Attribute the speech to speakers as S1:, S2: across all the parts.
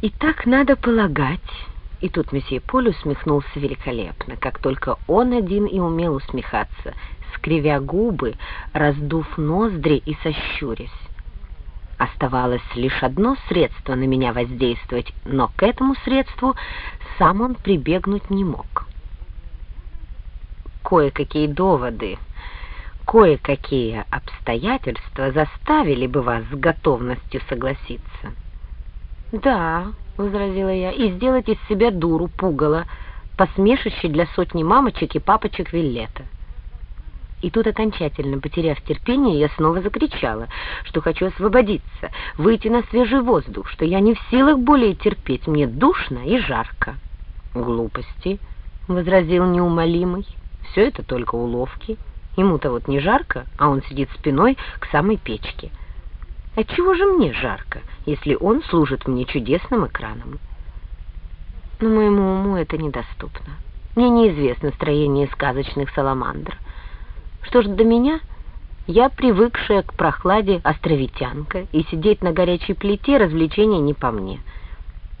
S1: И так надо полагать. И тут месье Поль усмехнулся великолепно, как только он один и умел усмехаться, скривя губы, раздув ноздри и сощурясь. Оставалось лишь одно средство на меня воздействовать, но к этому средству сам он прибегнуть не мог. Кое-какие доводы, кое-какие обстоятельства заставили бы вас с готовностью согласиться. «Да», — возразила я, — «и сделать из себя дуру, пугало, посмешище для сотни мамочек и папочек Виллета». И тут, окончательно потеряв терпение, я снова закричала, что хочу освободиться, выйти на свежий воздух, что я не в силах более терпеть, мне душно и жарко. «Глупости», — возразил неумолимый, — «все это только уловки. Ему-то вот не жарко, а он сидит спиной к самой печке». Отчего же мне жарко, если он служит мне чудесным экраном? Но моему уму это недоступно. Мне неизвестно строение сказочных саламандр. Что ж до меня, я привыкшая к прохладе островитянка, и сидеть на горячей плите развлечения не по мне.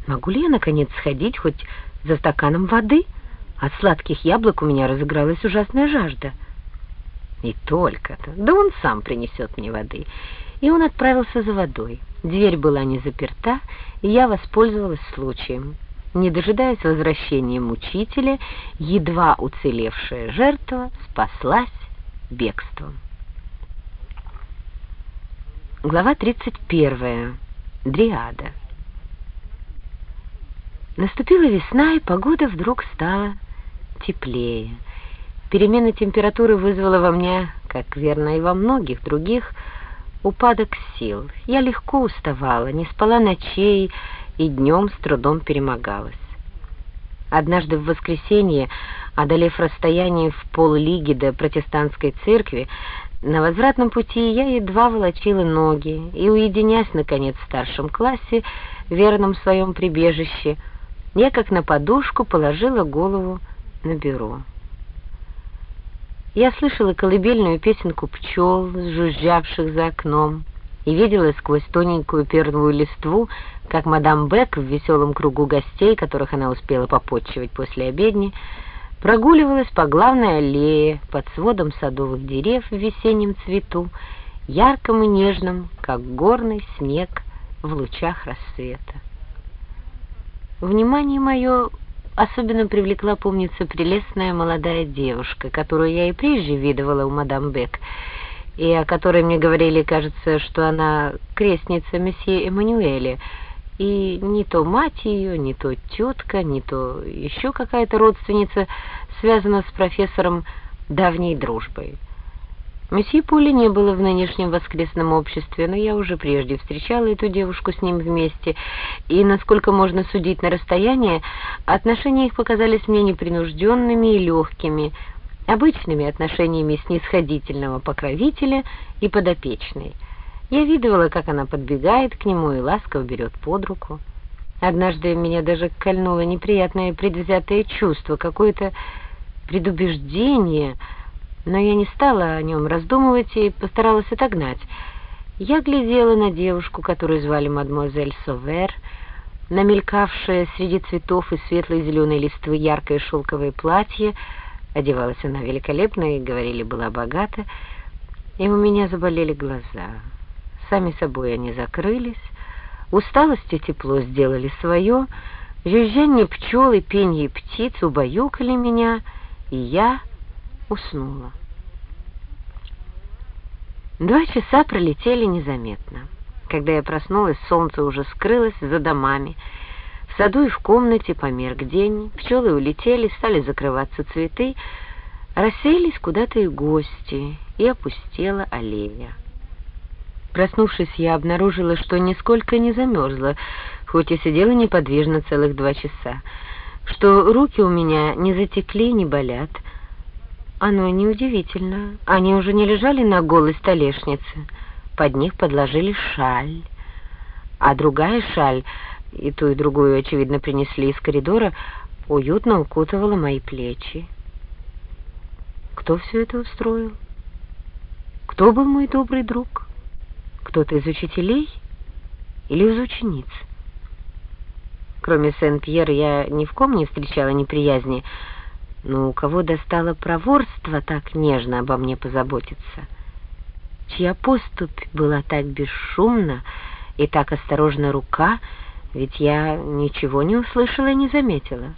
S1: Могу ли я, наконец, сходить хоть за стаканом воды? От сладких яблок у меня разыгралась ужасная жажда. И только-то. Да он сам принесет мне воды и он отправился за водой. Дверь была не заперта, и я воспользовалась случаем. Не дожидаясь возвращения мучителя, едва уцелевшая жертва спаслась бегством. Глава 31. Дриада. Наступила весна, и погода вдруг стала теплее. Перемена температуры вызвала во мне, как верно и во многих других, упадок сил. Я легко уставала, не спала ночей и днем с трудом перемогалась. Однажды в воскресенье, одолев расстояние в поллиги до протестантской церкви, на возвратном пути я едва волочила ноги и, уединясь, наконец, в старшем классе, верном своем прибежище, я, как на подушку, положила голову на бюро. Я слышала колыбельную песенку пчел, жужжавших за окном, и видела сквозь тоненькую первую листву, как мадам Бек в веселом кругу гостей, которых она успела попотчевать после обедни, прогуливалась по главной аллее под сводом садовых дерев в весеннем цвету, ярком и нежном, как горный снег в лучах рассвета. Внимание мое Особенно привлекла, помнится, прелестная молодая девушка, которую я и прежде видывала у мадам Бек, и о которой мне говорили, кажется, что она крестница месье Эммануэля, и не то мать ее, не то тетка, не то еще какая-то родственница связана с профессором давней дружбой. Месье Пули не было в нынешнем воскресном обществе, но я уже прежде встречала эту девушку с ним вместе, и, насколько можно судить на расстоянии, отношения их показались мне непринужденными и легкими, обычными отношениями снисходительного покровителя и подопечной. Я видывала, как она подбегает к нему и ласково берет под руку. Однажды меня даже кольнуло неприятное предвзятое чувство, какое-то предубеждение — но я не стала о нем раздумывать и постаралась отогнать. Я глядела на девушку, которую звали мадемуазель Совер, намелькавшее среди цветов и светлой зеленой листвы яркое шелковое платье, одевалась она великолепно и, говорили, была богата, и у меня заболели глаза. Сами собой они закрылись, усталость и тепло сделали свое, жужжание пчел и пенье птиц убаюкали меня, и я уснула. Два часа пролетели незаметно. Когда я проснулась, солнце уже скрылось за домами. В саду и в комнате померк день, пчелы улетели, стали закрываться цветы, рассеялись куда-то и гости, и опустела аллея. Проснувшись, я обнаружила, что нисколько не замерзла, хоть и сидела неподвижно целых два часа, что руки у меня не затекли, не болят, оно неудивительно. Они уже не лежали на голой столешнице. Под них подложили шаль. А другая шаль, и ту, и другую, очевидно, принесли из коридора, уютно укутывала мои плечи. Кто все это устроил? Кто был мой добрый друг? Кто-то из учителей или из учениц? Кроме Сен-Пьер я ни в ком не встречала неприязни, но у кого достало проворство так нежно обо мне позаботиться? Чья поступь была так бесшумна и так осторожна рука, ведь я ничего не услышала и не заметила.